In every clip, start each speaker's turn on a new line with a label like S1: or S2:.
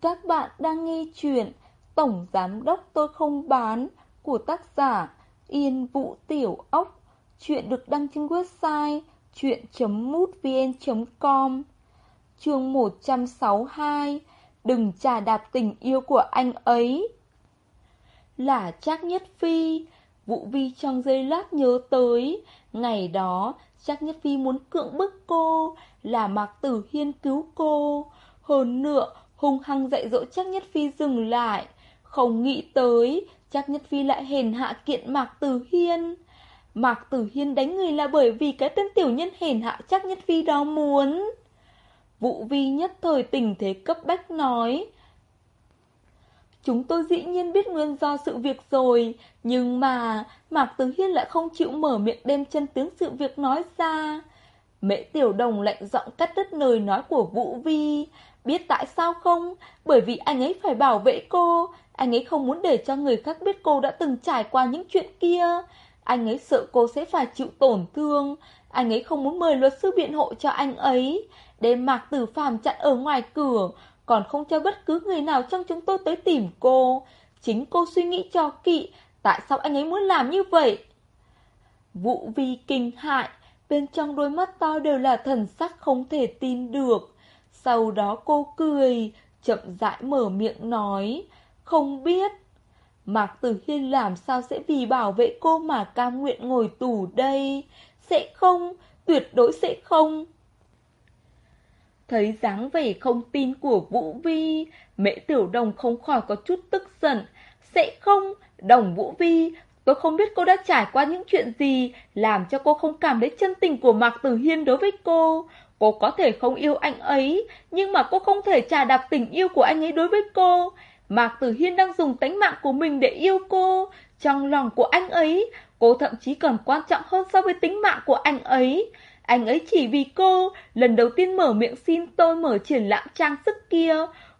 S1: Các bạn đang nghe chuyện Tổng Giám Đốc Tôi Không Bán của tác giả Yên Vũ Tiểu Ốc. Chuyện được đăng trên website chuyện.mútvn.com Chương 162 Đừng trà đạp tình yêu của anh ấy. Là Trác Nhất Phi, Vũ Vi trong giây lát nhớ tới. Ngày đó, Trác Nhất Phi muốn cưỡng bức cô, Là Mạc Tử Hiên cứu cô. Hơn nữa hung hăng dạy dỗ Trác Nhất Phi dừng lại Không nghĩ tới Trác Nhất Phi lại hèn hạ kiện Mạc Tử Hiên Mạc Tử Hiên đánh người là bởi vì cái tên tiểu nhân hèn hạ Trác Nhất Phi đó muốn Vũ Vi nhất thời tình thế cấp bách nói Chúng tôi dĩ nhiên biết nguyên do sự việc rồi, nhưng mà Mạc Tử Hiên lại không chịu mở miệng đem chân tướng sự việc nói ra. Mễ Tiểu Đồng lạnh giọng cắt đứt lời nói của Vũ Vi. Biết tại sao không? Bởi vì anh ấy phải bảo vệ cô. Anh ấy không muốn để cho người khác biết cô đã từng trải qua những chuyện kia. Anh ấy sợ cô sẽ phải chịu tổn thương. Anh ấy không muốn mời luật sư biện hộ cho anh ấy. để Mạc Tử Phàm chặn ở ngoài cửa còn không cho bất cứ người nào trong chúng tôi tới tìm cô. Chính cô suy nghĩ cho kỵ, tại sao anh ấy muốn làm như vậy? vụ vi kinh hại, bên trong đôi mắt to đều là thần sắc không thể tin được. Sau đó cô cười, chậm rãi mở miệng nói, không biết. Mạc Tử Hiên làm sao sẽ vì bảo vệ cô mà cam nguyện ngồi tù đây? Sẽ không, tuyệt đối sẽ không. Thấy dáng vẻ không tin của Vũ Vi, mẹ tiểu đồng không khỏi có chút tức giận. Sẽ không, đồng Vũ Vi, tôi không biết cô đã trải qua những chuyện gì, làm cho cô không cảm thấy chân tình của Mạc Tử Hiên đối với cô. Cô có thể không yêu anh ấy, nhưng mà cô không thể trả đạp tình yêu của anh ấy đối với cô. Mạc Tử Hiên đang dùng tánh mạng của mình để yêu cô. Trong lòng của anh ấy, cô thậm chí còn quan trọng hơn so với tính mạng của anh ấy. Anh ấy chỉ vì cô, lần đầu tiên mở miệng xin tôi mở triển lãm trang sức kia.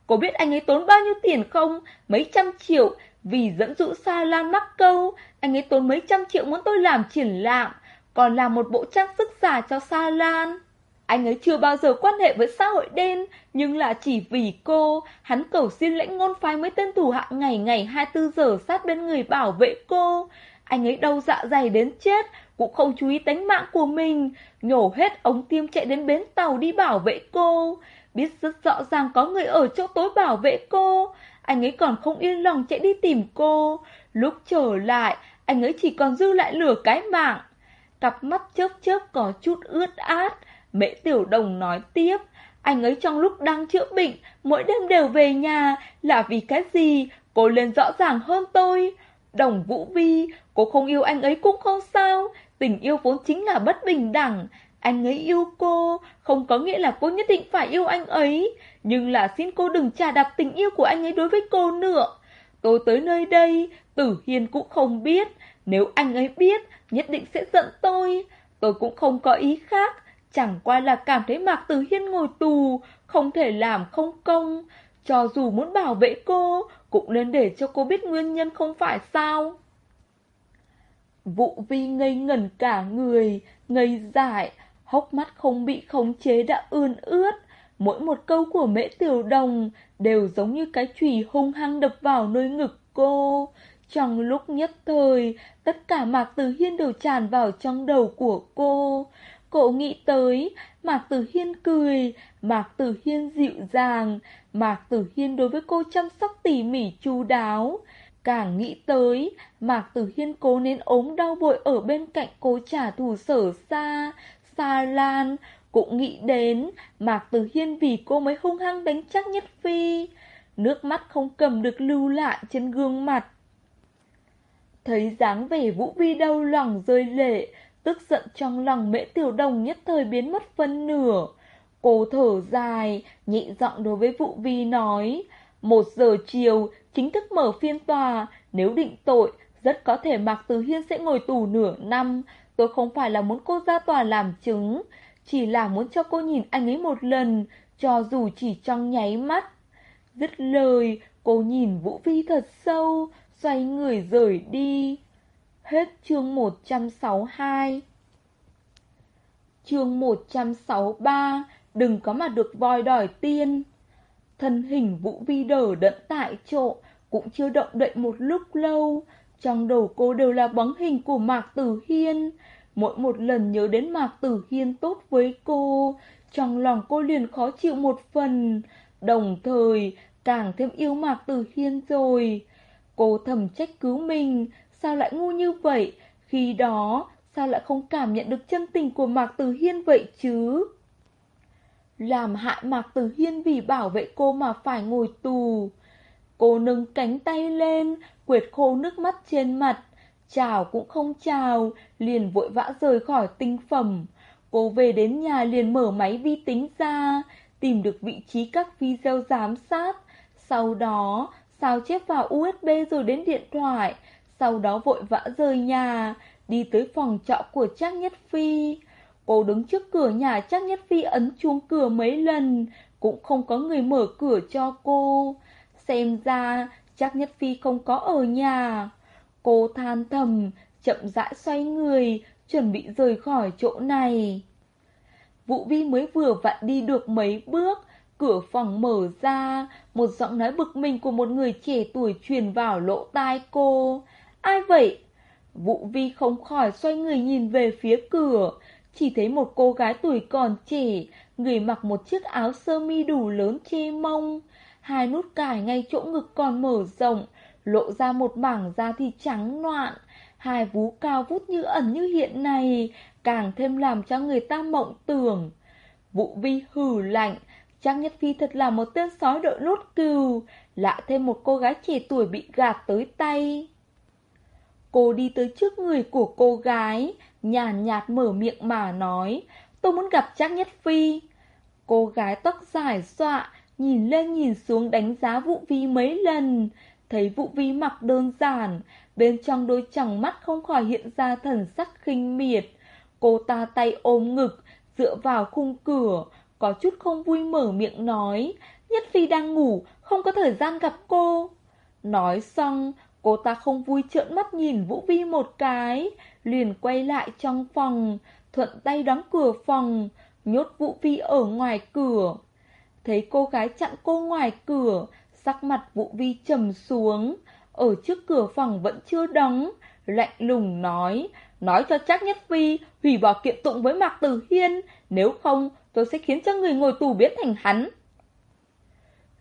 S1: Cô biết anh ấy tốn bao nhiêu tiền không? Mấy trăm triệu. Vì dẫn dụ Sa Lan mắc câu, anh ấy tốn mấy trăm triệu muốn tôi làm triển lãm, còn làm một bộ trang sức giả cho Sa Lan. Anh ấy chưa bao giờ quan hệ với xã hội đen, nhưng là chỉ vì cô, hắn cầu xin lãnh ngôn phái mấy tên thủ hạ ngày ngày 24 giờ sát bên người bảo vệ cô. Anh ấy đau dạ dày đến chết, cũng không chú ý tính mạng của mình, nhổ hết ống tiêm chạy đến bến tàu đi bảo vệ cô. Biết rất rõ ràng có người ở chỗ tối bảo vệ cô, anh ấy còn không yên lòng chạy đi tìm cô. Lúc trở lại, anh ấy chỉ còn dư lại lửa cái mạng. Cặp mắt chớp chớp có chút ướt át, mẹ tiểu đồng nói tiếp. Anh ấy trong lúc đang chữa bệnh, mỗi đêm đều về nhà, là vì cái gì, cô lên rõ ràng hơn tôi. Đồng Vũ Vi, cô không yêu anh ấy cũng không sao, Tình yêu vốn chính là bất bình đẳng. Anh ấy yêu cô, không có nghĩa là cô nhất định phải yêu anh ấy. Nhưng là xin cô đừng trả đạp tình yêu của anh ấy đối với cô nữa. Tôi tới nơi đây, Tử Hiên cũng không biết. Nếu anh ấy biết, nhất định sẽ giận tôi. Tôi cũng không có ý khác. Chẳng qua là cảm thấy Mạc Tử Hiên ngồi tù, không thể làm không công. Cho dù muốn bảo vệ cô, cũng nên để cho cô biết nguyên nhân không phải sao. Vụ vi ngây ngẩn cả người, ngây dại, hốc mắt không bị khống chế đã ươn ướt. Mỗi một câu của mễ tiểu đồng đều giống như cái chùy hung hăng đập vào nơi ngực cô. Trong lúc nhất thời, tất cả Mạc Tử Hiên đều tràn vào trong đầu của cô. Cô nghĩ tới, Mạc Tử Hiên cười, Mạc Tử Hiên dịu dàng, Mạc Tử Hiên đối với cô chăm sóc tỉ mỉ chu đáo. Càng nghĩ tới, Mạc Tử Hiên cố nên ốm đau bội ở bên cạnh cô trả thù sở xa, xa lan. Cũng nghĩ đến, Mạc Tử Hiên vì cô mới hung hăng đánh chắc nhất phi. Nước mắt không cầm được lưu lại trên gương mặt. Thấy dáng vẻ Vũ Vi đau lòng rơi lệ, tức giận trong lòng mễ tiểu đồng nhất thời biến mất phân nửa. Cô thở dài, nhị giọng đối với Vũ Vi nói, một giờ chiều, chính thức mở phiên tòa, nếu định tội, rất có thể Mạc Từ Hiên sẽ ngồi tù nửa năm. Tôi không phải là muốn cô ra tòa làm chứng, chỉ là muốn cho cô nhìn anh ấy một lần, cho dù chỉ trong nháy mắt. Dứt lời, cô nhìn Vũ Vi thật sâu, xoay người rời đi. Hết chương 162 Chương 163 Đừng có mà được voi đòi tiên Thân hình Vũ Vi đờ đẫn tại chỗ, cũng chưa động đậy một lúc lâu. Trong đầu cô đều là bóng hình của Mạc Tử Hiên. Mỗi một lần nhớ đến Mạc Tử Hiên tốt với cô, trong lòng cô liền khó chịu một phần, đồng thời càng thêm yêu Mạc Tử Hiên rồi. Cô thầm trách cứu mình, sao lại ngu như vậy, khi đó sao lại không cảm nhận được chân tình của Mạc Tử Hiên vậy chứ? Làm hại Mạc Tử Hiên vì bảo vệ cô mà phải ngồi tù. Cô nâng cánh tay lên, quệt khô nước mắt trên mặt. Chào cũng không chào, liền vội vã rời khỏi tinh phẩm. Cô về đến nhà liền mở máy vi tính ra, tìm được vị trí các video giám sát. Sau đó, sao chép vào USB rồi đến điện thoại. Sau đó vội vã rời nhà, đi tới phòng trọ của Trác Nhất Phi. Cô đứng trước cửa nhà Trác Nhất Phi ấn chuông cửa mấy lần, cũng không có người mở cửa cho cô. Xem ra, Trác Nhất Phi không có ở nhà. Cô than thầm, chậm rãi xoay người, chuẩn bị rời khỏi chỗ này. Vũ Vi mới vừa vặn đi được mấy bước, cửa phòng mở ra, một giọng nói bực mình của một người trẻ tuổi truyền vào lỗ tai cô. Ai vậy? Vũ Vi không khỏi xoay người nhìn về phía cửa, chỉ thấy một cô gái tuổi còn trẻ, người mặc một chiếc áo sơ mi đủ lớn che mông, hai nút cài ngay chỗ ngực còn mở rộng, lộ ra một mảng da thịt trắng noạn, hai vú cao vút như ẩn như hiện này, càng thêm làm cho người ta mộng tưởng. Vũ Vi hừ lạnh, Trang Nhất Phi thật là một tên sói đội lốt cừu, lại thêm một cô gái trẻ tuổi bị gạt tới tay. Cô đi tới trước người của cô gái, nhàn nhạt mở miệng mà nói, tôi muốn gặp Trác Nhất Phi. Cô gái tóc dài xọa, nhìn lên nhìn xuống đánh giá Vũ Vi mấy lần, thấy Vũ Vi mặc đơn giản, bên trong đôi tròng mắt không khỏi hiện ra thần sắc khinh miệt. Cô ta tay ôm ngực, dựa vào khung cửa, có chút không vui mở miệng nói, Nhất Phi đang ngủ, không có thời gian gặp cô. Nói xong, cô ta không vui trợn mắt nhìn Vũ Vi một cái, liền quay lại trong phòng, thuận tay đóng cửa phòng, nhốt Vũ Vi ở ngoài cửa. Thấy cô gái chặn cô ngoài cửa, sắc mặt Vũ Vi trầm xuống, ở trước cửa phòng vẫn chưa đóng, lạnh lùng nói, nói cho chắc nhất Phi hủy bỏ kiện tụng với Mạc Tử Hiên, nếu không tôi sẽ khiến cho người ngồi tù biến thành hắn.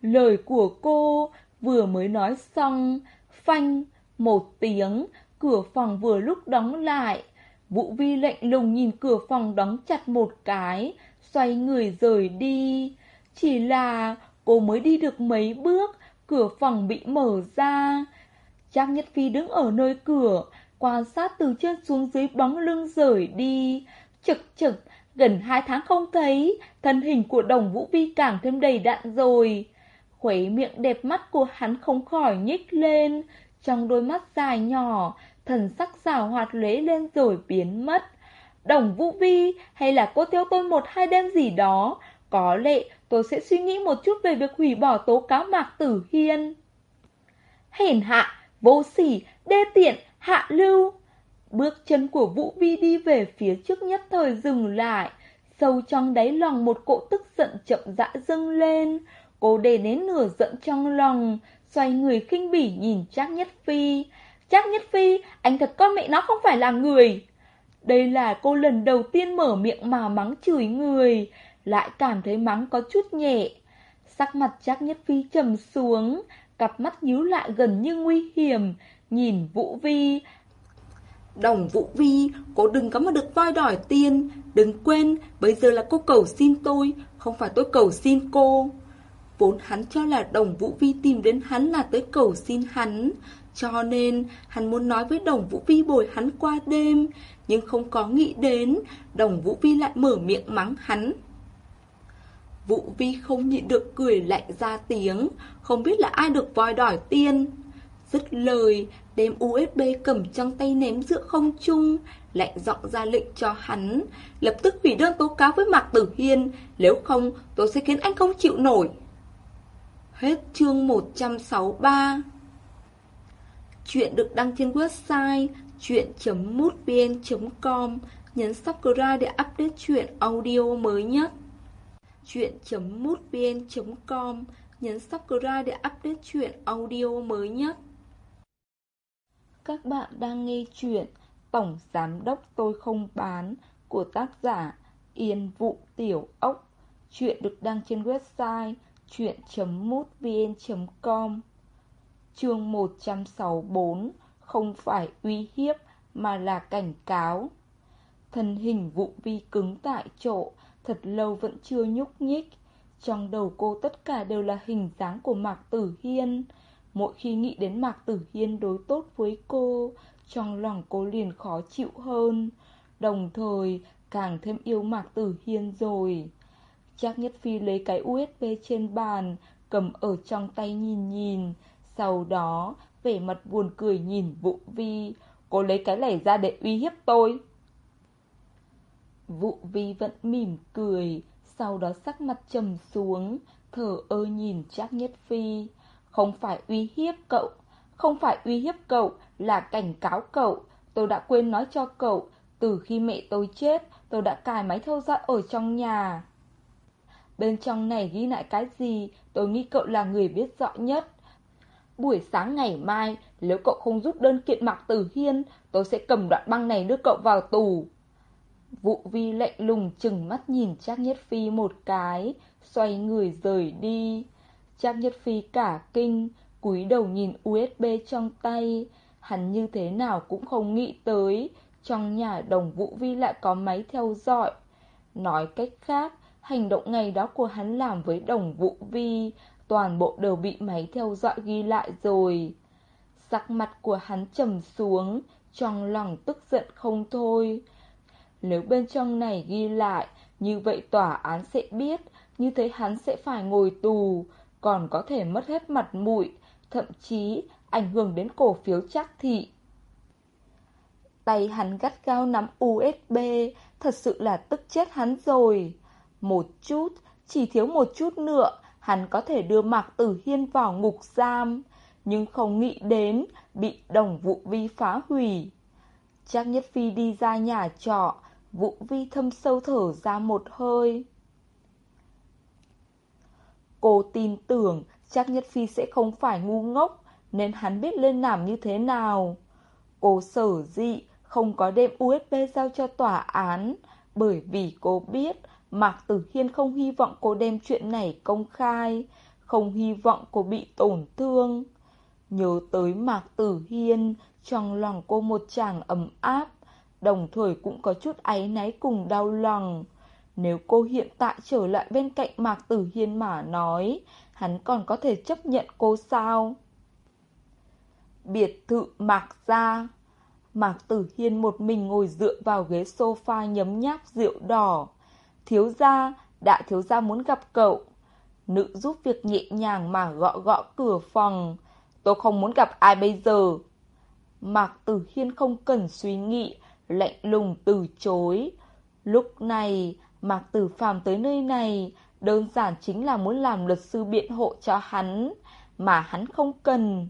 S1: Lời của cô vừa mới nói xong, phanh, một tiếng, cửa phòng vừa lúc đóng lại. Vũ Vi lạnh lùng nhìn cửa phòng đóng chặt một cái, xoay người rời đi. Chỉ là cô mới đi được mấy bước, cửa phòng bị mở ra. Trang Nhất Phi đứng ở nơi cửa, quan sát từ trên xuống dưới bóng lưng rời đi. Trực trực, gần hai tháng không thấy, thân hình của đồng Vũ Vi càng thêm đầy đặn rồi. Khuấy miệng đẹp mắt của hắn không khỏi nhích lên, trong đôi mắt dài nhỏ, thần sắc xảo hoạt lế lên rồi biến mất. Đồng Vũ Vi hay là cô theo tôi một hai đêm gì đó, có lẽ tôi sẽ suy nghĩ một chút về việc hủy bỏ tố cáo Mạc Tử Hiên. Hèn hạ, vô sỉ, đê tiện, hạ lưu. Bước chân của Vũ Vi đi về phía trước nhất thời dừng lại. Sâu trong đáy lòng một cỗ tức giận chậm rãi dâng lên. Cô đè nén nửa giận trong lòng, xoay người khinh bỉ nhìn Trác Nhất Phi. Trác Nhất Phi, anh thật con mẹ nó không phải là người. Đây là cô lần đầu tiên mở miệng mà mắng chửi người, lại cảm thấy mắng có chút nhẹ. Sắc mặt Trác Nhất Phi trầm xuống, cặp mắt nhíu lại gần như nguy hiểm, nhìn Vũ Vi. Đồng Vũ Vi, cô đừng có mà được voi đòi tiền, đừng quên, bây giờ là cô cầu xin tôi, không phải tôi cầu xin cô. Vốn hắn cho là đồng Vũ Vi tìm đến hắn là tới cầu xin hắn, cho nên hắn muốn nói với đồng Vũ Vi bồi hắn qua đêm, nhưng không có nghĩ đến, đồng Vũ Vi lại mở miệng mắng hắn. Vũ Vi không nhịn được cười lạnh ra tiếng, không biết là ai được voi đòi tiên Dứt lời, đem USB cầm trong tay ném giữa không trung, lạnh giọng ra lệnh cho hắn, lập tức hủy đơn tố cáo với Mạc Tử Hiên, nếu không tôi sẽ khiến anh không chịu nổi. Hết chương 163 Chuyện được đăng trên website chuyện.mútvn.com Nhấn subscribe để update chuyện audio mới nhất chuyện.mútvn.com nhấn subscribe để update chuyện audio mới nhất. Các bạn đang nghe chuyện Tổng Giám Đốc Tôi Không Bán của tác giả Yên Vụ Tiểu Ốc. Chuyện được đăng trên website chuyện.mútvn.com Chương 164 Không phải uy hiếp mà là cảnh cáo. Thân hình vụ vi cứng tại chỗ, Thật lâu vẫn chưa nhúc nhích. Trong đầu cô tất cả đều là hình dáng của Mạc Tử Hiên. Mỗi khi nghĩ đến Mạc Tử Hiên đối tốt với cô, Trong lòng cô liền khó chịu hơn. Đồng thời, càng thêm yêu Mạc Tử Hiên rồi. Chắc Nhất Phi lấy cái USB trên bàn Cầm ở trong tay nhìn nhìn Sau đó vẻ mặt buồn cười nhìn Vũ Vi Cô lấy cái này ra để uy hiếp tôi Vũ vi vẫn mỉm cười, sau đó sắc mặt trầm xuống, thở ơ nhìn Trác Nhất Phi. Không phải uy hiếp cậu, không phải uy hiếp cậu, là cảnh cáo cậu. Tôi đã quên nói cho cậu, từ khi mẹ tôi chết, tôi đã cài máy theo dõi ở trong nhà. Bên trong này ghi lại cái gì, tôi nghĩ cậu là người biết rõ nhất. Buổi sáng ngày mai, nếu cậu không rút đơn kiện Mạc Tử Hiên, tôi sẽ cầm đoạn băng này đưa cậu vào tù. Vụ vi lạnh lùng chừng mắt nhìn Trác Nhất Phi một cái, xoay người rời đi. Trác Nhất Phi cả kinh, cúi đầu nhìn USB trong tay. Hắn như thế nào cũng không nghĩ tới, trong nhà đồng Vũ Vi lại có máy theo dõi. Nói cách khác, hành động ngày đó của hắn làm với đồng vụ Vi, toàn bộ đều bị máy theo dõi ghi lại rồi. Sắc mặt của hắn trầm xuống, trong lòng tức giận không thôi. Nếu bên trong này ghi lại, như vậy tòa án sẽ biết, như thế hắn sẽ phải ngồi tù, còn có thể mất hết mặt mũi, thậm chí ảnh hưởng đến cổ phiếu chắc thị. Tay hắn gắt gao nắm USB, thật sự là tức chết hắn rồi. Một chút, chỉ thiếu một chút nữa, hắn có thể đưa Mạc Tử Hiên vào ngục giam, nhưng không nghĩ đến bị đồng vụ vi phá hủy. Chắc Nhất Phi đi ra nhà trọ, Vũ Vi thâm sâu thở ra một hơi. Cô tin tưởng chắc Nhất Phi sẽ không phải ngu ngốc, nên hắn biết lên làm như thế nào. Cô sở dị không có đem USB giao cho tòa án, bởi vì cô biết Mạc Tử Hiên không hy vọng cô đem chuyện này công khai, không hy vọng cô bị tổn thương. Nhớ tới Mạc Tử Hiên, trong lòng cô một chàng ấm áp, đồng thời cũng có chút áy náy cùng đau lòng. Nếu cô hiện tại trở lại bên cạnh Mạc Tử Hiên mà nói, hắn còn có thể chấp nhận cô sao? Biệt thự Mạc gia Mạc Tử Hiên một mình ngồi dựa vào ghế sofa nhấm nháp rượu đỏ. Thiếu gia, đại thiếu gia muốn gặp cậu. Nữ giúp việc nhẹ nhàng mà gõ gõ cửa phòng. Tôi không muốn gặp ai bây giờ. Mạc Tử Hiên không cần suy nghĩ, lạnh lùng từ chối. Lúc này, Mạc Tử Phàm tới nơi này, đơn giản chính là muốn làm luật sư biện hộ cho hắn, mà hắn không cần.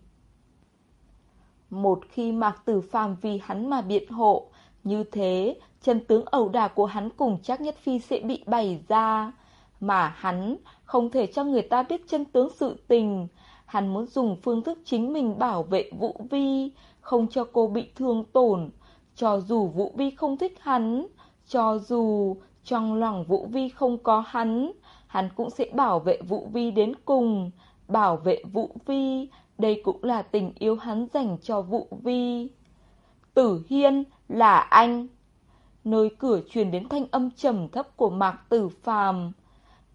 S1: Một khi Mạc Tử Phàm vì hắn mà biện hộ, như thế, chân tướng ẩu đả của hắn cùng chắc nhất phi sẽ bị bày ra. Mà hắn không thể cho người ta biết chân tướng sự tình. Hắn muốn dùng phương thức chính mình bảo vệ Vũ Vi, không cho cô bị thương tổn. Cho dù Vũ Vi không thích hắn, cho dù trong lòng Vũ Vi không có hắn, hắn cũng sẽ bảo vệ Vũ Vi đến cùng. Bảo vệ Vũ Vi, đây cũng là tình yêu hắn dành cho Vũ Vi. Tử Hiên là anh. Nơi cửa truyền đến thanh âm trầm thấp của Mạc Tử Phàm.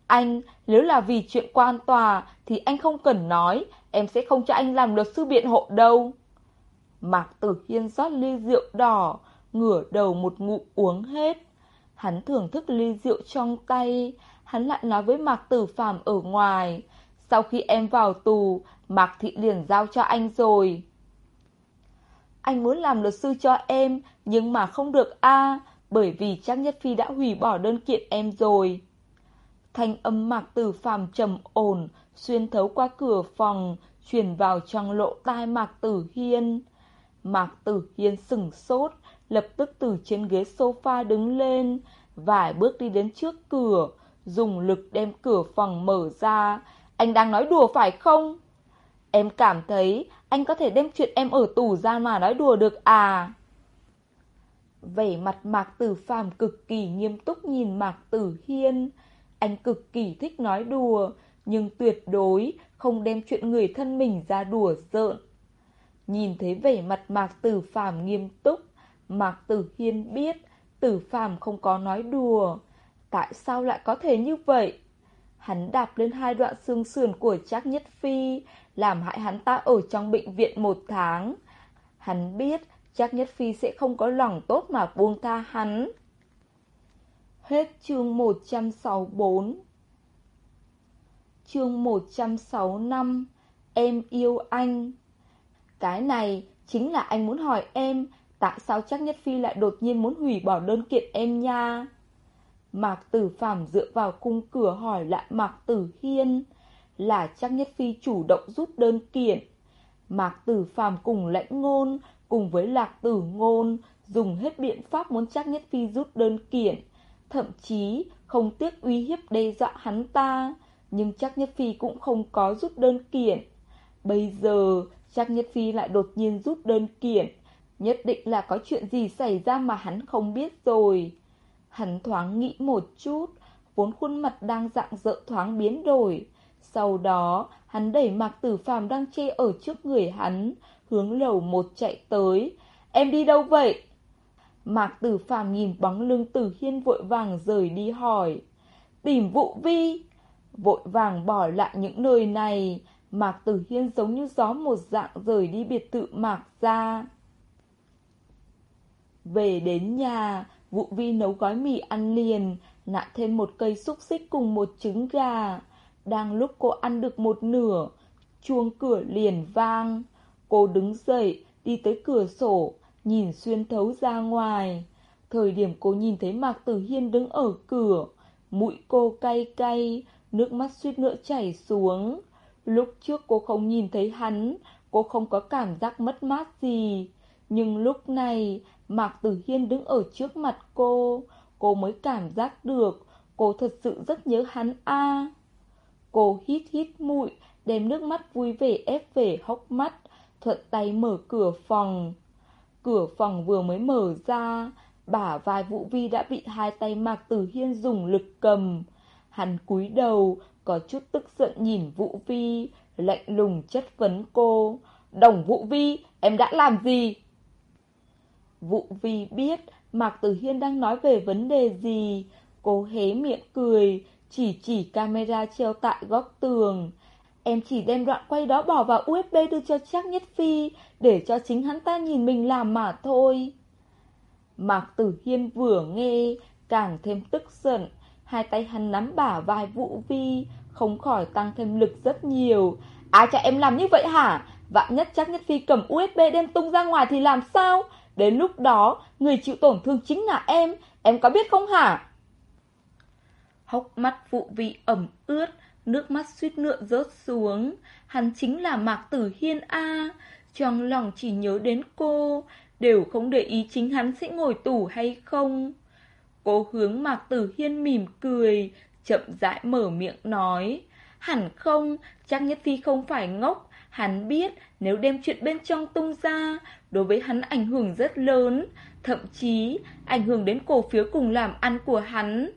S1: Anh, nếu là vì chuyện quan tòa thì anh không cần nói, em sẽ không cho anh làm luật sư biện hộ đâu. Mạc Tử Hiên rót ly rượu đỏ, ngửa đầu một ngụm uống hết. Hắn thưởng thức ly rượu trong tay, hắn lại nói với Mạc Tử Phàm ở ngoài. Sau khi em vào tù, Mạc Thị liền giao cho anh rồi. Anh muốn làm luật sư cho em, nhưng mà không được a bởi vì Trang Nhất Phi đã hủy bỏ đơn kiện em rồi. Thanh âm Mạc Tử Phàm trầm ổn, xuyên thấu qua cửa phòng, truyền vào trong lỗ tai Mạc Tử Hiên. Mạc Tử Hiên sừng sốt, lập tức từ trên ghế sofa đứng lên, vài bước đi đến trước cửa, dùng lực đem cửa phòng mở ra, anh đang nói đùa phải không? Em cảm thấy anh có thể đem chuyện em ở tù ra mà nói đùa được à? Vẻ mặt Mạc Tử Phàm cực kỳ nghiêm túc nhìn Mạc Tử Hiên. Anh cực kỳ thích nói đùa, nhưng tuyệt đối không đem chuyện người thân mình ra đùa giỡn. Nhìn thấy vẻ mặt Mạc Tử Phàm nghiêm túc, Mạc Tử Hiên biết Tử Phàm không có nói đùa. Tại sao lại có thể như vậy? Hắn đạp lên hai đoạn xương sườn của Trác Nhất Phi, làm hại hắn ta ở trong bệnh viện một tháng. Hắn biết chắc Nhất Phi sẽ không có lòng tốt mà buông tha hắn. Hết chương 164 Chương 165 Em yêu anh. Cái này chính là anh muốn hỏi em, Tại sao chắc Nhất Phi lại đột nhiên muốn hủy bỏ đơn kiện em nha? Mạc Tử Phạm dựa vào cung cửa hỏi lại Mạc Tử Hiên, Là chắc Nhất Phi chủ động rút đơn kiện. Mạc Tử Phạm cùng lãnh ngôn Cùng với Lạc Tử Ngôn Dùng hết biện pháp muốn chắc Nhất Phi rút đơn kiện. Thậm chí không tiếc uy hiếp đe dọa hắn ta Nhưng chắc Nhất Phi cũng không có rút đơn kiện. Bây giờ chắc Nhất Phi lại đột nhiên rút đơn kiện. Nhất định là có chuyện gì xảy ra mà hắn không biết rồi. Hắn thoáng nghĩ một chút, vốn khuôn mặt đang dạng dỡ thoáng biến đổi. Sau đó, hắn đẩy Mạc Tử Phàm đang che ở trước người hắn, hướng lầu một chạy tới. Em đi đâu vậy? Mạc Tử Phàm nhìn bóng lưng Tử Hiên vội vàng rời đi hỏi. Tìm vũ vi. Vội vàng bỏ lại những nơi này. Mạc Tử Hiên giống như gió một dạng rời đi biệt thự Mạc ra. Về đến nhà, vũ vi nấu gói mì ăn liền, nặn thêm một cây xúc xích cùng một trứng gà. Đang lúc cô ăn được một nửa, chuông cửa liền vang. Cô đứng dậy, đi tới cửa sổ, nhìn xuyên thấu ra ngoài. Thời điểm cô nhìn thấy Mạc Tử Hiên đứng ở cửa, mũi cô cay cay, nước mắt suýt nữa chảy xuống. Lúc trước cô không nhìn thấy hắn, cô không có cảm giác mất mát gì. Nhưng lúc này, Mạc Tử Hiên đứng ở trước mặt cô, cô mới cảm giác được cô thật sự rất nhớ hắn a. Cô hít hít mũi, đem nước mắt vui vẻ ép về hốc mắt, thuận tay mở cửa phòng. Cửa phòng vừa mới mở ra, bả vai Vũ Vi đã bị hai tay Mạc Tử Hiên dùng lực cầm. Hắn cúi đầu, có chút tức giận nhìn Vũ Vi, lạnh lùng chất vấn cô. Đồng Vũ Vi, em đã làm gì? Vũ vi biết Mạc Tử Hiên đang nói về vấn đề gì. Cô hé miệng cười, chỉ chỉ camera treo tại góc tường. Em chỉ đem đoạn quay đó bỏ vào USB đưa cho Trác Nhất Phi, để cho chính hắn ta nhìn mình làm mà thôi. Mạc Tử Hiên vừa nghe, càng thêm tức giận. Hai tay hắn nắm bả vai Vũ Vi, không khỏi tăng thêm lực rất nhiều. Ai cho em làm như vậy hả? Vạn nhất Trác Nhất Phi cầm USB đem tung ra ngoài thì làm sao? Đến lúc đó, người chịu tổn thương chính là em, em có biết không hả? Hốc mắt Vũ Vi ẩm ướt, nước mắt suýt nữa rớt xuống. Hắn chính là Mạc Tử Hiên A. Trong lòng chỉ nhớ đến cô, đều không để ý chính hắn sẽ ngồi tù hay không. Cô hướng Mạc Tử Hiên mỉm cười, chậm rãi mở miệng nói. Hẳn không, chắc nhất phi không phải ngốc, hắn biết nếu đem chuyện bên trong tung ra, đối với hắn ảnh hưởng rất lớn, thậm chí ảnh hưởng đến cổ phiếu cùng làm ăn của hắn.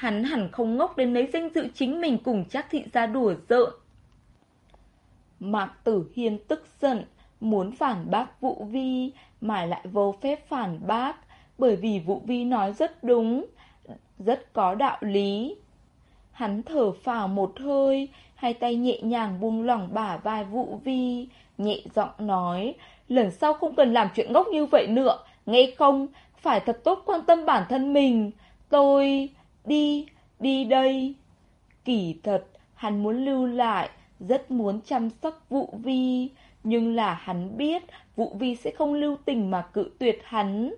S1: Hắn hẳn không ngốc đến lấy danh dự chính mình cùng chắc thị ra đùa giỡn. Mạc Tử Hiên tức giận, muốn phản bác Vũ Vi mà lại vô phép phản bác, bởi vì Vũ Vi nói rất đúng, rất có đạo lý. Hắn thở phào một hơi, hai tay nhẹ nhàng buông lỏng bả vai Vũ Vi, nhẹ giọng nói, lần sau không cần làm chuyện ngốc như vậy nữa, nghe không, phải thật tốt quan tâm bản thân mình. Tôi đi, đi đây. Kỳ thật, hắn muốn lưu lại, rất muốn chăm sóc Vũ Vi, nhưng là hắn biết Vũ Vi sẽ không lưu tình mà cự tuyệt hắn.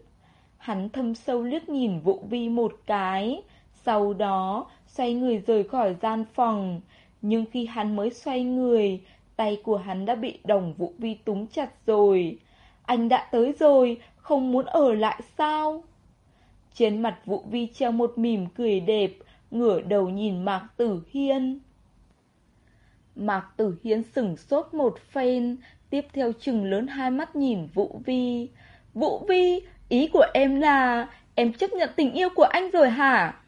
S1: Hắn thâm sâu liếc nhìn Vũ Vi một cái, sau đó xoay người rời khỏi gian phòng. Nhưng khi hắn mới xoay người, tay của hắn đã bị đồng Vũ Vi túng chặt rồi. Anh đã tới rồi, không muốn ở lại sao? Trên mặt Vũ Vi treo một mỉm cười đẹp, ngửa đầu nhìn Mạc Tử Hiên. Mạc Tử Hiên sửng sốt một phen, tiếp theo chừng lớn hai mắt nhìn Vũ Vi. Vũ Vi, ý của em là em chấp nhận tình yêu của anh rồi hả?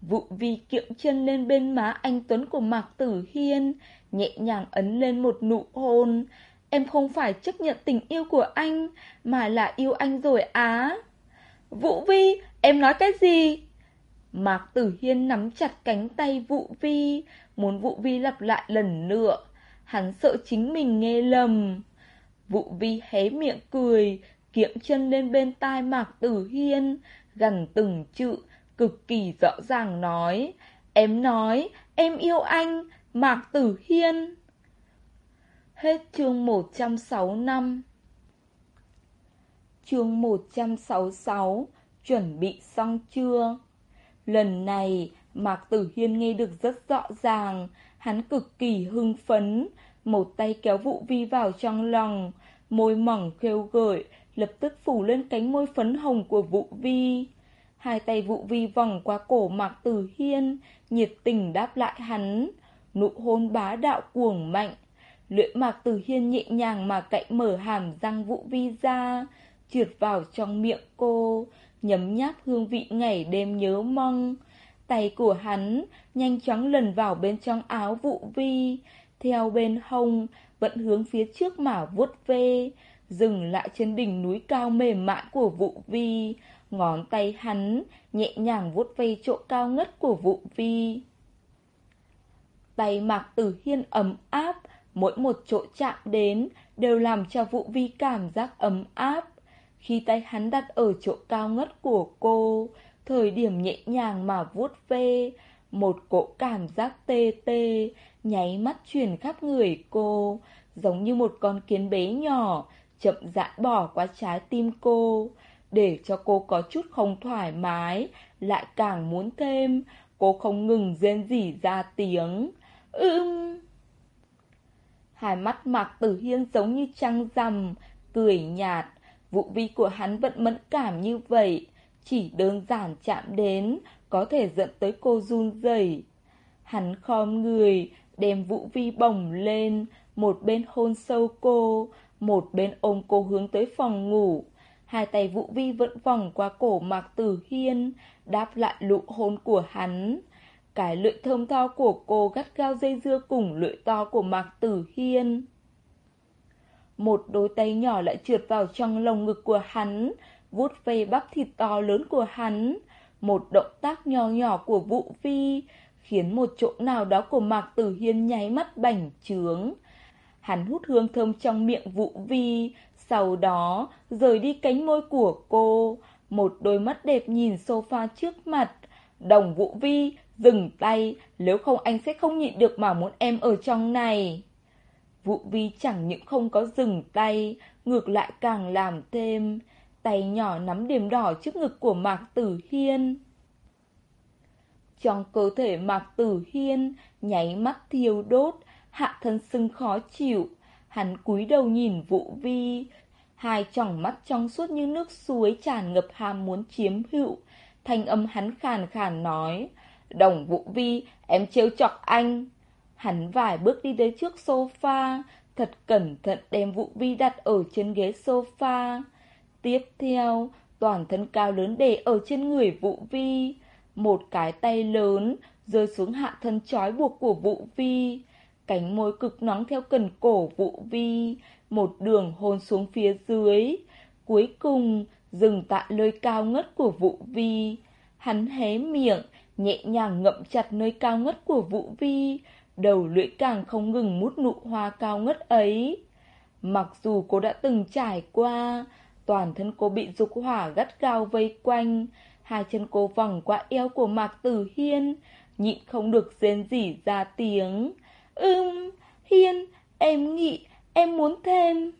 S1: Vũ Vi kiệm chân lên bên má anh Tuấn của Mạc Tử Hiên, nhẹ nhàng ấn lên một nụ hôn. Em không phải chấp nhận tình yêu của anh, mà là yêu anh rồi á. Vũ Vi, em nói cái gì? Mạc Tử Hiên nắm chặt cánh tay Vũ Vi, muốn Vũ Vi lặp lại lần nữa. Hắn sợ chính mình nghe lầm. Vũ Vi hé miệng cười, kiệm chân lên bên tai Mạc Tử Hiên, gần từng chữ, cực kỳ rõ ràng nói. Em nói, em yêu anh, Mạc Tử Hiên. Hết chương 165 Chương 166 Chuẩn bị xong chưa? Lần này, Mạc Tử Hiên nghe được rất rõ ràng, hắn cực kỳ hưng phấn, một tay kéo Vũ Vi vào trong lòng, môi mỏng khêu gợi, lập tức phủ lên cánh môi phấn hồng của Vũ Vi. Hai tay Vũ Vi vòng qua cổ Mạc Tử Hiên, nhiệt tình đáp lại hắn, nụ hôn bá đạo cuồng mạnh. Lưỡi Mạc Tử Hiên nhẹ nhàng mà cạy mở hàm răng Vũ Vi ra, trượt vào trong miệng cô, nhấm nháp hương vị ngày đêm nhớ mong. Tay của hắn nhanh chóng lần vào bên trong áo vụ Vi, theo bên hông, vẫn hướng phía trước mà vuốt ve, dừng lại trên đỉnh núi cao mềm mại của vụ Vi, ngón tay hắn nhẹ nhàng vuốt ve chỗ cao ngất của vụ Vi. Tay Mạc Tử Hiên ấm áp, mỗi một chỗ chạm đến đều làm cho vụ Vi cảm giác ấm áp. Khi tay hắn đặt ở chỗ cao ngất của cô, thời điểm nhẹ nhàng mà vuốt ve, một cỗ cảm giác tê tê, nháy mắt truyền khắp người cô, giống như một con kiến bé nhỏ, chậm rãi bỏ qua trái tim cô, để cho cô có chút không thoải mái, lại càng muốn thêm, cô không ngừng rên rỉ ra tiếng. Ưm! Hai mắt Mạc Tử Hiên giống như trăng rằm, cười nhạt, vụ vi của hắn vẫn mẫn cảm như vậy, chỉ đơn giản chạm đến, có thể dẫn tới cô run rẩy. Hắn khom người, đem Vũ Vi bồng lên, một bên hôn sâu cô, một bên ôm cô hướng tới phòng ngủ. Hai tay Vũ Vi vẫn vòng qua cổ Mạc Tử Hiên, đáp lại lụ hôn của hắn. Cái lưỡi thơm tho của cô gắt gao dây dưa cùng lưỡi to của Mạc Tử Hiên. Một đôi tay nhỏ lại trượt vào trong lồng ngực của hắn, vuốt ve bắp thịt to lớn của hắn. Một động tác nhỏ nhỏ của Vũ Vi khiến một chỗ nào đó của Mạc Tử Hiên nháy mắt bảnh trướng. Hắn hút hương thơm trong miệng Vũ Vi, sau đó rời đi cánh môi của cô, một đôi mắt đẹp nhìn sofa trước mặt. Đồng Vũ Vi, dừng tay, nếu không anh sẽ không nhịn được mà muốn em ở trong này. Vũ Vi chẳng những không có dừng tay, ngược lại càng làm thêm, tay nhỏ nắm điểm đỏ trước ngực của Mạc Tử Hiên. Trong cơ thể Mạc Tử Hiên, nháy mắt thiêu đốt, hạ thân sưng khó chịu. Hắn cúi đầu nhìn Vũ Vi, hai tròng mắt trong suốt như nước suối tràn ngập ham muốn chiếm hữu. Thanh âm hắn khàn khàn nói, Đồng Vũ Vi, em trêu chọc anh. Hắn vài bước đi tới trước sofa, thật cẩn thận đem Vũ Vi đặt ở trên ghế sofa. Tiếp theo, toàn thân cao lớn để ở trên người Vũ Vi. Một cái tay lớn rơi xuống hạ thân trói buộc của Vũ Vi. Cánh môi cực nóng theo cần cổ Vũ Vi. Một đường hôn xuống phía dưới. Cuối cùng, dừng tại nơi cao ngất của Vũ Vi. Hắn hé miệng, nhẹ nhàng ngậm chặt nơi cao ngất của Vũ Vi. Đầu lưỡi càng không ngừng mút nụ hoa cao ngất ấy. Mặc dù cô đã từng trải qua, toàn thân cô bị dục hỏa gắt gao vây quanh, hai chân cô vòng qua eo của Mạc Tử Hiên, nhịn không được rên rỉ ra tiếng. Ưm, Hiên, em nghĩ, em muốn thêm.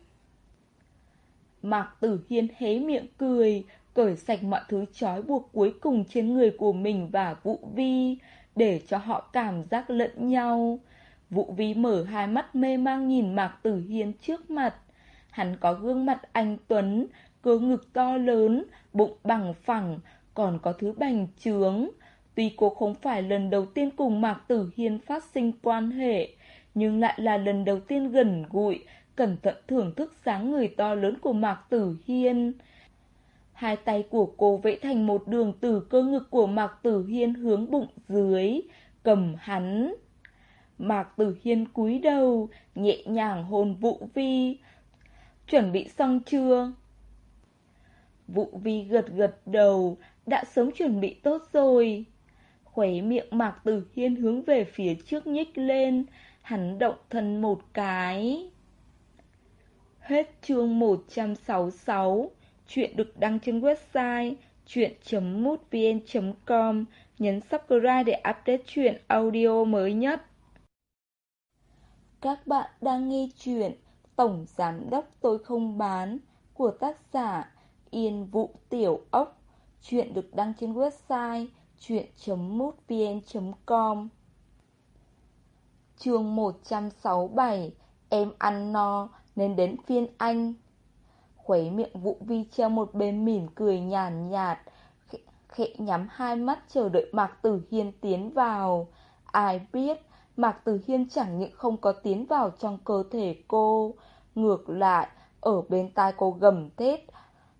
S1: Mạc Tử Hiên hé miệng cười, cởi sạch mọi thứ trói buộc cuối cùng trên người của mình và Vũ Vi, để cho họ cảm giác lẫn nhau. Vũ Vi mở hai mắt mê mang nhìn Mạc Tử Hiên trước mặt. Hắn có gương mặt anh Tuấn, cơ ngực to lớn, bụng bằng phẳng, còn có thứ bành trướng. Tuy cô không phải lần đầu tiên cùng Mạc Tử Hiên phát sinh quan hệ, nhưng lại là lần đầu tiên gần gũi, cẩn thận thưởng thức dáng người to lớn của Mạc Tử Hiên. Hai tay của cô vẽ thành một đường từ cơ ngực của Mạc Tử Hiên hướng bụng dưới, cầm hắn. Mạc Tử Hiên cúi đầu, nhẹ nhàng hôn Vũ Vi. Chuẩn bị xong chưa? Vũ Vi gật gật đầu, đã sớm chuẩn bị tốt rồi. Khóe miệng Mạc Tử Hiên hướng về phía trước nhích lên, hắn động thân một cái. Hết chương 166, chuyện được đăng trên website chuyện.mútvn.com, nhấn subscribe để update chuyện audio mới nhất. Các bạn đang nghe chuyện Tổng Giám Đốc Tôi Không Bán của tác giả Yên Vũ Tiểu Ốc. Chuyện được đăng trên website chuyện.mútvn.com Chương 167 Em ăn no nên đến phiên anh Khuấy miệng Vũ Vi treo một bên mỉm cười nhàn nhạt, nhạt khẽ nhắm hai mắt chờ đợi Mạc Tử Hiên tiến vào. Ai biết Mạc Tử Hiên chẳng những không có tiến vào trong cơ thể cô Ngược lại Ở bên tai cô gầm thét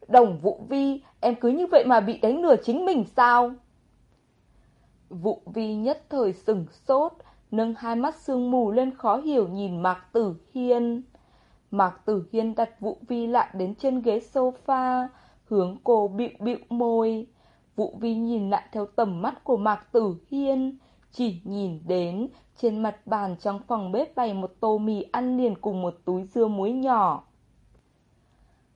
S1: Đồng Vũ Vi Em cứ như vậy mà bị đánh lừa chính mình sao? Vũ Vi nhất thời sừng sốt Nâng hai mắt sương mù lên khó hiểu nhìn Mạc Tử Hiên. Mạc Tử Hiên đặt Vũ Vi lại đến trên ghế sofa, Hướng cô bịu bịu môi. Vũ Vi nhìn lại theo tầm mắt của Mạc Tử Hiên, Chỉ nhìn đến trên mặt bàn trong phòng bếp bày một tô mì ăn liền cùng một túi dưa muối nhỏ.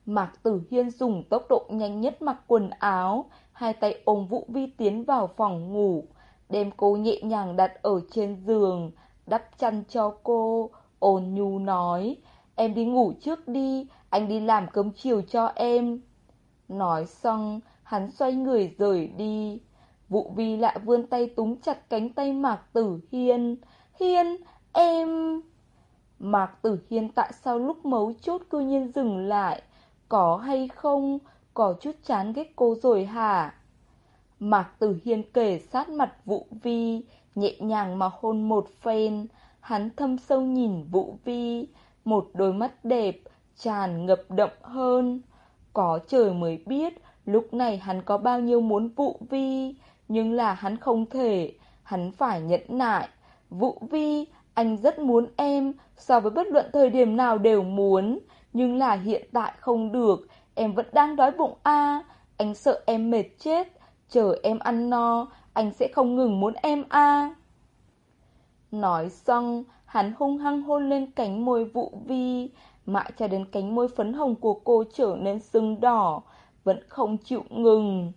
S1: Mạc Tử Hiên dùng tốc độ nhanh nhất mặc quần áo, Hai tay ôm Vũ Vi tiến vào phòng ngủ. Đem cô nhẹ nhàng đặt ở trên giường, Đắp chăn cho cô, Ôn nhu nói Em đi ngủ trước đi Anh đi làm cơm chiều cho em. Nói xong Hắn xoay người rời đi. Vụ vi lại vươn tay túng chặt cánh tay Mạc Tử Hiên. Hiên, em... Mạc Tử Hiên tại sao lúc mấu chốt cư nhiên dừng lại? Có hay không? Có chút chán ghét cô rồi hả? Mạc Tử Hiên kể sát mặt Vũ Vi Nhẹ nhàng mà hôn một phen. Hắn thâm sâu nhìn Vũ Vi một đôi mắt đẹp Tràn ngập đậm hơn. Có trời mới biết Lúc này hắn có bao nhiêu muốn Vũ Vi, Nhưng là hắn không thể. Hắn phải nhẫn nại. Vũ Vi, Anh rất muốn em, So với bất luận thời điểm nào đều muốn, Nhưng là hiện tại không được. Em vẫn đang đói bụng a. Anh sợ em mệt chết. Chờ em ăn no, Anh sẽ không ngừng muốn em a. Nói xong Hắn hung hăng hôn lên cánh môi Vũ Vi, Mãi cho đến cánh môi phấn hồng của cô trở nên sưng đỏ, Vẫn không chịu ngừng.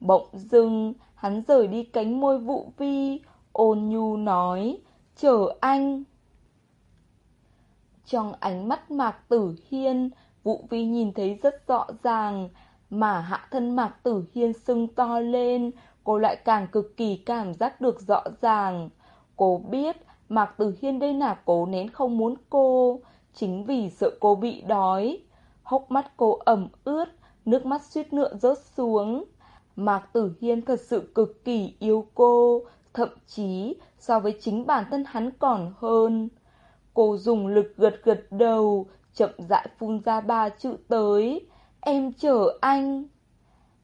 S1: Bỗng dưng, Hắn rời đi cánh môi Vũ Vi, Ôn nhu nói, Chờ anh. Trong ánh mắt Mạc Tử Hiên Vũ Vi nhìn thấy rất rõ ràng, Mà hạ thân Mạc Tử Hiên sưng to lên, Cô lại càng cực kỳ cảm giác được rõ ràng. Cô biết Mạc Tử Hiên đây là cố nén không muốn cô, Chính vì sợ cô bị đói. Hốc mắt cô ẩm ướt, Nước mắt suýt nữa rớt xuống. Mạc Tử Hiên thật sự cực kỳ yêu cô, Thậm chí so với chính bản thân hắn còn hơn. Cô dùng lực gật gật đầu, Chậm rãi phun ra ba chữ tới. Em chờ anh.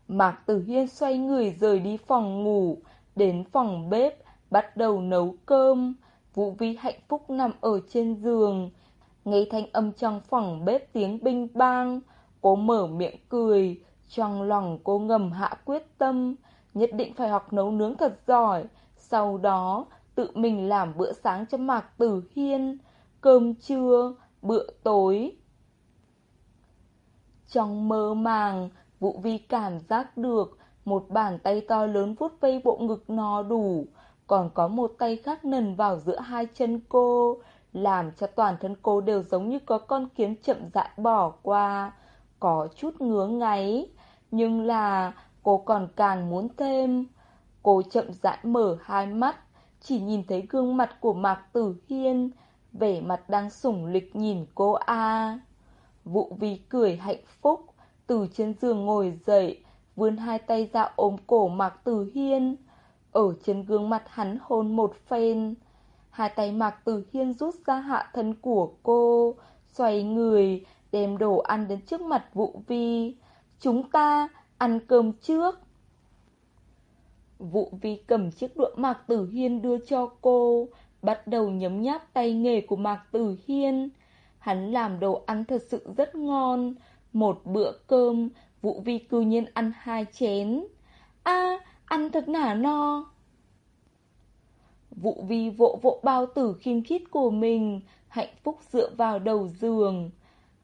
S1: Mạc Tử Hiên xoay người rời đi phòng ngủ, Đến phòng bếp, Bắt đầu nấu cơm. Vũ Vi hạnh phúc nằm ở trên giường. Nghe thanh âm trong phòng bếp tiếng binh bang Cô mở miệng cười. Trong lòng cô ngầm hạ quyết tâm Nhất định phải học nấu nướng thật giỏi. Sau đó tự mình làm bữa sáng cho Mạc Tử Hiên. Cơm trưa, bữa tối. Trong mơ màng Vũ Vi cảm giác được Một bàn tay to lớn vuốt vây bộ ngực no đủ. Còn có một tay khác nần vào giữa hai chân cô làm cho toàn thân cô đều giống như có con kiến chậm rãi bỏ qua, có chút ngứa ngáy, nhưng là cô còn càng muốn thêm. Cô chậm rãi mở hai mắt, chỉ nhìn thấy gương mặt của Mạc Tử Hiên, vẻ mặt đang sủng lịch nhìn cô a. Vụ vi cười hạnh phúc, từ trên giường ngồi dậy, vươn hai tay ra ôm cổ Mạc Tử Hiên. Ở trên gương mặt hắn hôn một phen, Hai tay Mạc Tử Hiên rút ra hạ thân của cô, xoay người, đem đồ ăn đến trước mặt Vũ Vi. Chúng ta ăn cơm trước. Vũ Vi cầm chiếc đũa Mạc Tử Hiên đưa cho cô, bắt đầu nhấm nháp tay nghề của Mạc Tử Hiên. Hắn làm đồ ăn thật sự rất ngon. Một bữa cơm, Vũ Vi cư nhiên ăn hai chén. a ăn thật nả no. Vũ Vi vỗ vỗ bao tử khiêm khít của mình, hạnh phúc dựa vào đầu giường.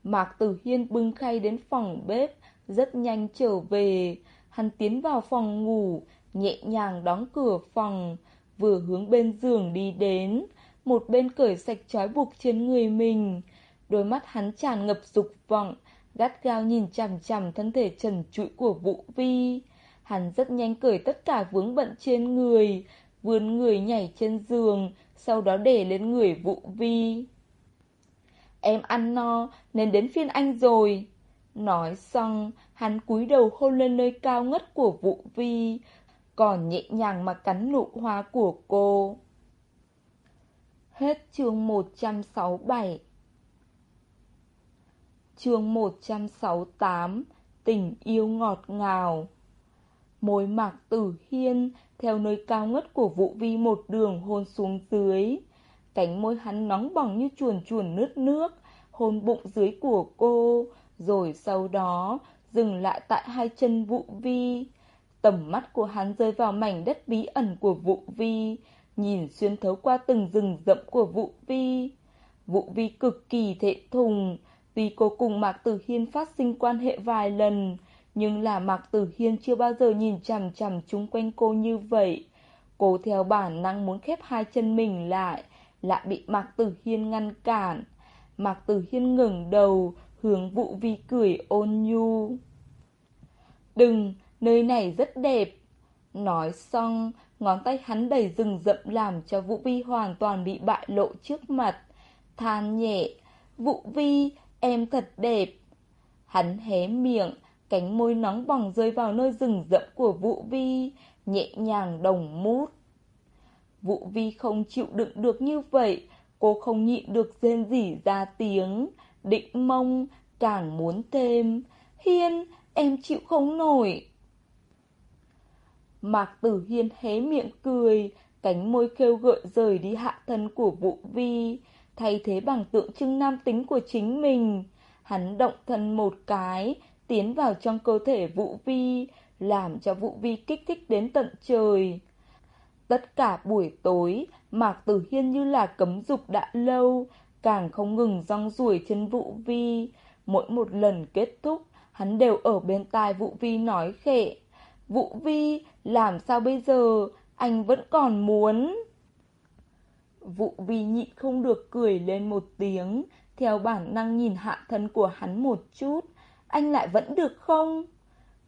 S1: Mạc Tử Hiên bưng khay đến phòng bếp, rất nhanh trở về. Hắn tiến vào phòng ngủ, nhẹ nhàng đóng cửa phòng, vừa hướng bên giường đi đến, một bên cởi sạch trói buộc trên người mình. Đôi mắt hắn tràn ngập dục vọng, gắt gao nhìn chằm chằm thân thể trần trụi của Vũ Vi. Hắn rất nhanh cởi tất cả vướng bận trên người, vươn người nhảy trên giường, sau đó để lên người vụ Vi. Em ăn no, nên đến phiên anh rồi. Nói xong, hắn cúi đầu hôn lên nơi cao ngất của vụ Vi, còn nhẹ nhàng mà cắn nụ hoa của cô. Hết chương 167 Chương 168 Tình yêu ngọt ngào Môi mạc tử hiên Theo nơi cao ngất của Vũ Vi một đường hôn xuống dưới. Cánh môi hắn nóng bỏng như chuồn chuồn nước nước Hôn bụng dưới của cô Rồi sau đó Dừng lại tại hai chân Vũ Vi. Tầm mắt của hắn rơi vào mảnh đất bí ẩn của Vũ Vi Nhìn xuyên thấu qua từng rừng rậm của Vũ Vi. Vũ Vi cực kỳ thệ thùng Tuy cô cùng Mạc Tử Hiên phát sinh quan hệ vài lần, nhưng là Mạc Tử Hiên chưa bao giờ nhìn chằm chằm chung quanh cô như vậy. Cô theo bản năng muốn khép hai chân mình lại, lại bị Mạc Tử Hiên ngăn cản. Mạc Tử Hiên ngừng đầu, hướng vụ vi cười ôn nhu. Đừng, nơi này rất đẹp. Nói xong, ngón tay hắn đầy rừng rậm làm cho Vũ Vi hoàn toàn bị bại lộ trước mặt. Than nhẹ, Vũ Vi, Em thật đẹp. Hắn hé miệng, cánh môi nóng bỏng rơi vào nơi rừng rậm của Vũ Vi, nhẹ nhàng đồng mút. Vũ Vi không chịu đựng được như vậy, cô không nhịn được rên rỉ ra tiếng, định mông, càng muốn thêm. Hiên, em chịu không nổi. Mạc Tử Hiên hé miệng cười, cánh môi kêu gợi rời đi hạ thân của Vũ Vi thay thế bằng tượng trưng nam tính của chính mình. Hắn động thân một cái, tiến vào trong cơ thể Vũ Vi, làm cho Vũ Vi kích thích đến tận trời. Tất cả buổi tối, Mạc Tử Hiên như là cấm dục đã lâu, càng không ngừng rong ruổi trên Vũ Vi. Mỗi một lần kết thúc, hắn đều ở bên tai Vũ Vi nói khệ. Vũ Vi, làm sao bây giờ? Anh vẫn còn muốn... vũ vi nhịn không được cười lên một tiếng, theo bản năng nhìn hạ thân của hắn một chút. Anh lại vẫn được không?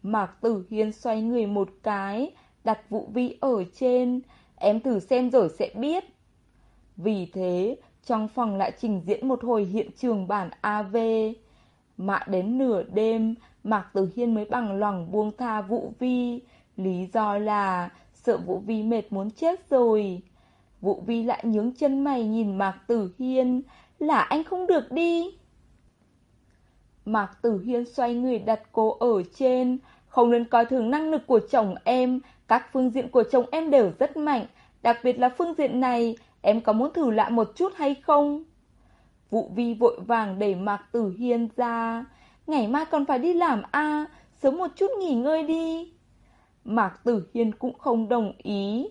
S1: Mạc Tử Hiên xoay người một cái, đặt vụ vi ở trên. Em thử xem rồi sẽ biết. Vì thế, trong phòng lại trình diễn một hồi hiện trường bản AV. Mạ đến nửa đêm, Mạc Tử Hiên mới bằng lòng buông tha Vũ Vi. Lý do là sợ Vũ Vi mệt muốn chết rồi. Vũ Vi lại nhướng chân mày nhìn Mạc Tử Hiên, là anh không được đi. Mạc Tử Hiên xoay người đặt cô ở trên, không nên coi thường năng lực của chồng em, các phương diện của chồng em đều rất mạnh, đặc biệt là phương diện này, em có muốn thử lại một chút hay không? Vụ Vi vội vàng đẩy Mạc Tử Hiên ra, ngày mai còn phải đi làm a sớm một chút nghỉ ngơi đi. Mạc Tử Hiên cũng không đồng ý.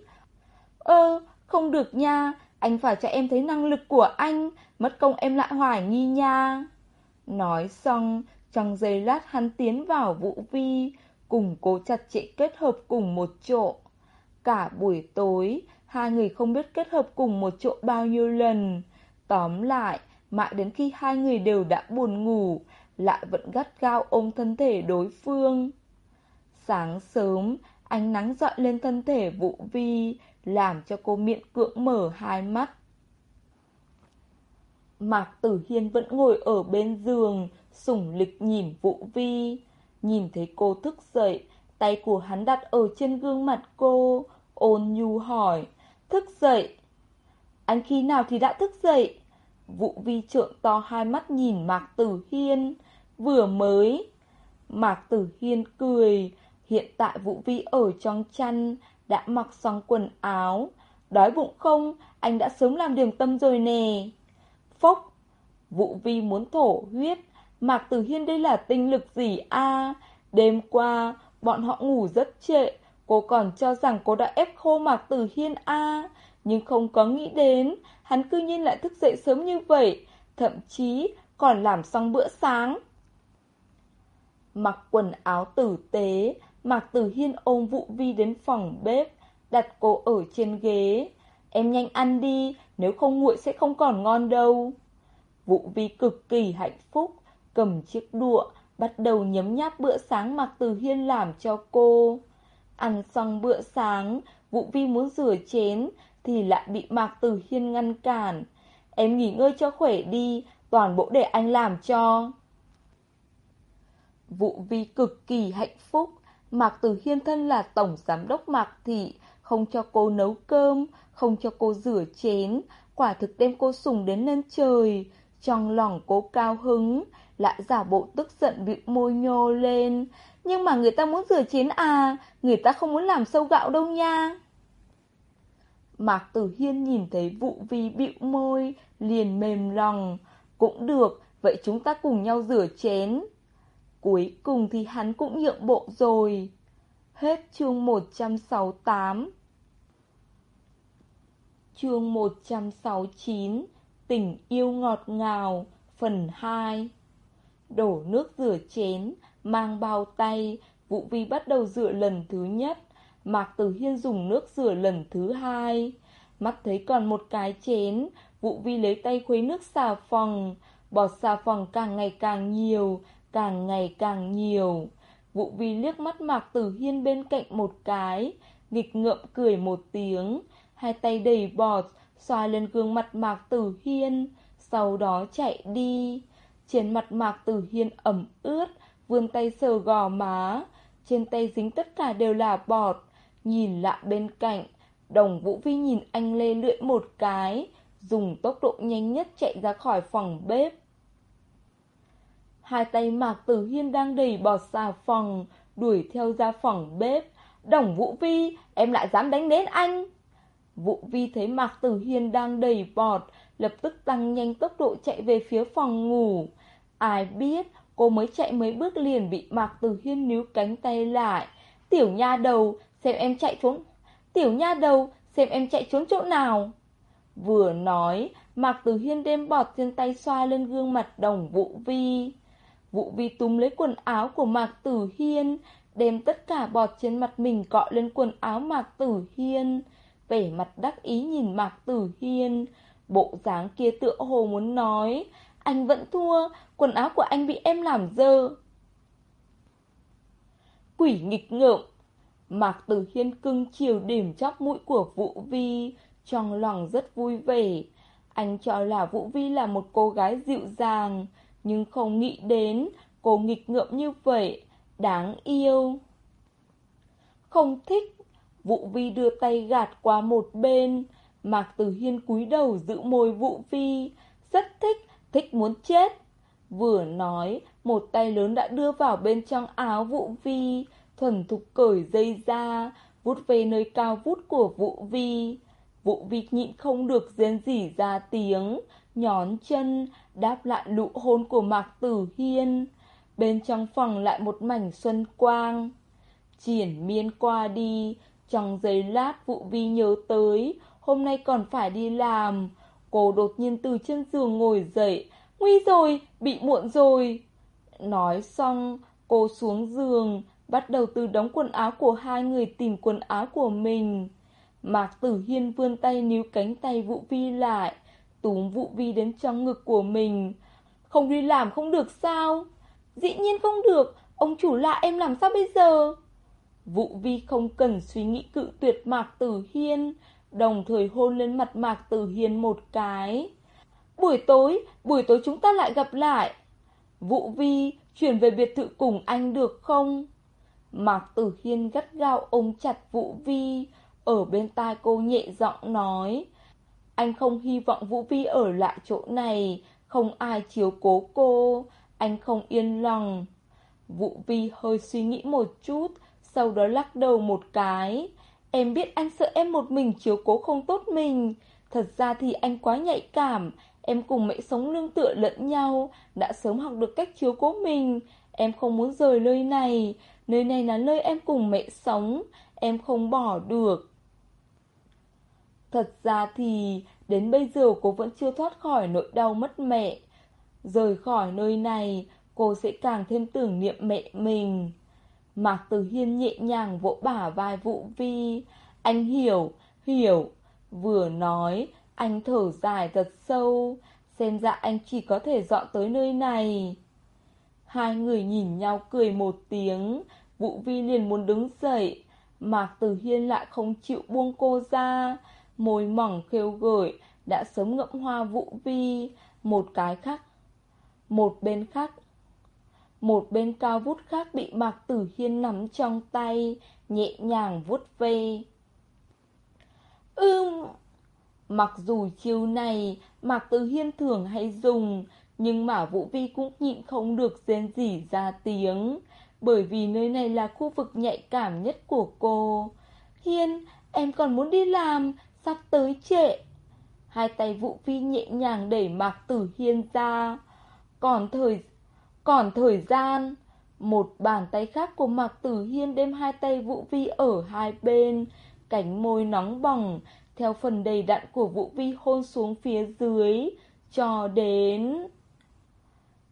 S1: Ơ, không được nha, anh phải cho em thấy năng lực của anh, mất công em lại hoài nghi nha. Nói xong, trong giây lát hắn tiến vào Vũ Vi, cùng cố chặt chẽ kết hợp cùng một chỗ. Cả buổi tối, hai người không biết kết hợp cùng một chỗ bao nhiêu lần. Tóm lại, mãi đến khi hai người đều đã buồn ngủ, lại vẫn gắt gao ôm thân thể đối phương. Sáng sớm, ánh nắng dọi lên thân thể Vũ Vi, làm cho cô miệng cưỡng mở hai mắt. Mạc Tử Hiên vẫn ngồi ở bên giường, sủng lịch nhìn Vũ Vi. Nhìn thấy cô thức dậy, tay của hắn đặt ở trên gương mặt cô, ôn nhu hỏi, thức dậy. anh khi nào thì đã thức dậy? Vũ Vi trợn to hai mắt nhìn Mạc Tử Hiên. Vừa mới. Mạc Tử Hiên cười. Hiện tại Vũ Vi ở trong chăn, đã mặc xong quần áo. Đói bụng không? Anh đã sớm làm điểm tâm rồi nè. Phốc. Vũ Vi muốn thổ huyết. Mạc Tử Hiên đây là tinh lực gì a Đêm qua, bọn họ ngủ rất trễ. Cô còn cho rằng cô đã ép khô Mạc Tử Hiên a Nhưng không có nghĩ đến, hắn cư nhiên lại thức dậy sớm như vậy. Thậm chí còn làm xong bữa sáng. Mặc quần áo tử tế, Mạc Tử Hiên ôm Vũ Vi đến phòng bếp, đặt cô ở trên ghế. Em nhanh ăn đi, nếu không nguội sẽ không còn ngon đâu. Vũ Vi cực kỳ hạnh phúc, cầm chiếc đũa, bắt đầu nhấm nháp bữa sáng Mạc từ Hiên làm cho cô. Ăn xong bữa sáng, Vũ Vi muốn rửa chén, thì lại bị Mạc từ Hiên ngăn cản. Em nghỉ ngơi cho khỏe đi, toàn bộ để anh làm cho. Vũ Vi cực kỳ hạnh phúc, Mạc từ Hiên thân là tổng giám đốc Mạc Thị, không cho cô nấu cơm, không cho cô rửa chén, quả thực đem cô sùng đến lên trời. Trong lòng cô cao hứng, lại giả bộ tức giận bị môi nhô lên. Nhưng mà người ta muốn rửa chén à, người ta không muốn làm sâu gạo đâu nha. Mạc Tử Hiên nhìn thấy vụ vi bịu môi, liền mềm lòng. Cũng được, vậy chúng ta cùng nhau rửa chén. Cuối cùng thì hắn cũng nhượng bộ rồi. Hết chương 168 Chương 169 Tình yêu ngọt ngào Phần 2 Đổ nước rửa chén Mang bao tay Vũ Vi bắt đầu rửa lần thứ nhất Mạc Tử Hiên dùng nước rửa lần thứ hai. Mắt thấy còn một cái chén Vũ Vi lấy tay khuấy nước xà phòng Bọt xà phòng càng ngày càng nhiều càng ngày càng nhiều. Vụ vi liếc mắt Mạc Tử Hiên bên cạnh một cái, nghịch ngợm cười một tiếng, hai tay đầy bọt, xoa lên gương mặt Mạc Tử Hiên, sau đó chạy đi. Trên mặt Mạc Tử Hiên ẩm ướt, vươn tay sờ gò má, trên tay dính tất cả đều là bọt, nhìn lại bên cạnh, đồng Vũ Vi nhìn anh lê lưỡi một cái, dùng tốc độ nhanh nhất chạy ra khỏi phòng bếp. Hai tay Mạc Tử Hiên đang đầy bọt xà phòng, đuổi theo ra phòng bếp. Đồng Vũ Vi, em lại dám đánh đến anh vụ Vi thấy Mạc Tử Hiên đang đầy bọt, lập tức tăng nhanh tốc độ chạy về phía phòng ngủ. Ai biết, cô mới chạy mấy bước liền bị Mạc Tử Hiên níu cánh tay lại. Tiểu nha đầu, xem em chạy trốn. Tiểu nha đầu, xem em chạy trốn chỗ nào. Vừa nói, Mạc Tử Hiên đem bọt trên tay xoa lên gương mặt đồng Vũ Vi. Vũ Vi túm lấy quần áo của Mạc Tử Hiên, đem tất cả bọt trên mặt mình cọ lên quần áo Mạc Tử Hiên. Vẻ mặt đắc ý nhìn Mạc Tử Hiên, bộ dáng kia tựa hồ muốn nói, anh vẫn thua, quần áo của anh bị em làm dơ. Quỷ nghịch ngợm, Mạc Tử Hiên cưng chiều điểm chóc mũi của Vũ Vi, trong lòng rất vui vẻ. Anh cho là Vũ Vi là một cô gái dịu dàng, nhưng không nghĩ đến cô nghịch ngợm như vậy, đáng yêu. Không thích, Vũ Vi đưa tay gạt qua một bên, Mạc Tử Hiên cúi đầu giữ môi Vũ Vi, rất thích, thích muốn chết. Vừa nói, một tay lớn đã đưa vào bên trong áo Vũ Vi, thuần thục cởi dây ra, vút về nơi cao vút của Vũ Vi. Vũ Vi nhịn không được rên rỉ ra tiếng, nhón chân, đáp lại nụ hôn của Mạc Tử Hiên. Bên trong phòng lại một mảnh xuân quang. Triển miên qua đi, trong giây lát vũ vi nhớ tới, hôm nay còn phải đi làm. Cô đột nhiên từ trên giường ngồi dậy, nguy rồi, bị muộn rồi. Nói xong, cô xuống giường, bắt đầu từ đóng quần áo của hai người tìm quần áo của mình. Mạc Tử Hiên vươn tay níu cánh tay Vũ Vi lại, túm Vũ Vi đến trong ngực của mình. Không đi làm không được sao? Dĩ nhiên không được, ông chủ lạ em làm sao bây giờ? Vũ Vi không cần suy nghĩ cự tuyệt Mạc Tử Hiên, đồng thời hôn lên mặt Mạc Tử Hiên một cái. Buổi tối, buổi tối chúng ta lại gặp lại. Vũ Vi, chuyển về biệt thự cùng anh được không? Mạc Tử Hiên gắt gao ôm chặt Vũ Vi, ở bên tai cô nhẹ giọng nói. Anh không hy vọng Vũ Vi ở lại chỗ này, không ai chiếu cố cô, anh không yên lòng. Vũ Vi hơi suy nghĩ một chút, sau đó lắc đầu một cái. Em biết anh sợ em một mình chiếu cố không tốt mình. Thật ra thì anh quá nhạy cảm, em cùng mẹ sống lương tựa lẫn nhau, đã sớm học được cách chiếu cố mình. Em không muốn rời nơi này, nơi này là nơi em cùng mẹ sống, em không bỏ được. Thật ra thì đến bây giờ cô vẫn chưa thoát khỏi nỗi đau mất mẹ. Rời khỏi nơi này, cô sẽ càng thêm tưởng niệm mẹ mình. Mạc Tử Hiên nhẹ nhàng vỗ bả vai Vũ Vi. Anh hiểu, hiểu. Vừa nói, anh thở dài thật sâu. Xem ra anh chỉ có thể dọn tới nơi này. Hai người nhìn nhau cười một tiếng. Vũ Vi liền muốn đứng dậy. Mạc Tử Hiên lại không chịu buông cô ra. Môi mỏng khêu gợi, đã sớm ngậm hoa Vũ Vi. Một cái khác. Một bên khác một bên cao vút khác bị Mạc Tử Hiên nắm trong tay, nhẹ nhàng vuốt ve. Ưm! Mặc dù chiêu này Mạc Tử Hiên thường hay dùng, nhưng mà Vũ Vi cũng nhịn không được rên rỉ ra tiếng, bởi vì nơi này là khu vực nhạy cảm nhất của cô. Hiên, em còn muốn đi làm, sắp tới trễ. Hai tay Vũ Vi nhẹ nhàng đẩy Mạc Tử Hiên ra. Còn thời còn thời gian, một bàn tay khác của Mạc Tử Hiên đem hai tay Vũ Vi ở hai bên, cánh môi nóng bỏng, theo phần đầy đặn của Vũ Vi hôn xuống phía dưới, cho đến...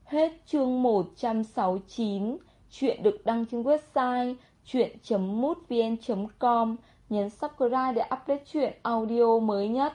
S1: Hết chương 169, chuyện được đăng trên website chuyện.mútvn.com, nhấn subscribe để update chuyện audio mới nhất.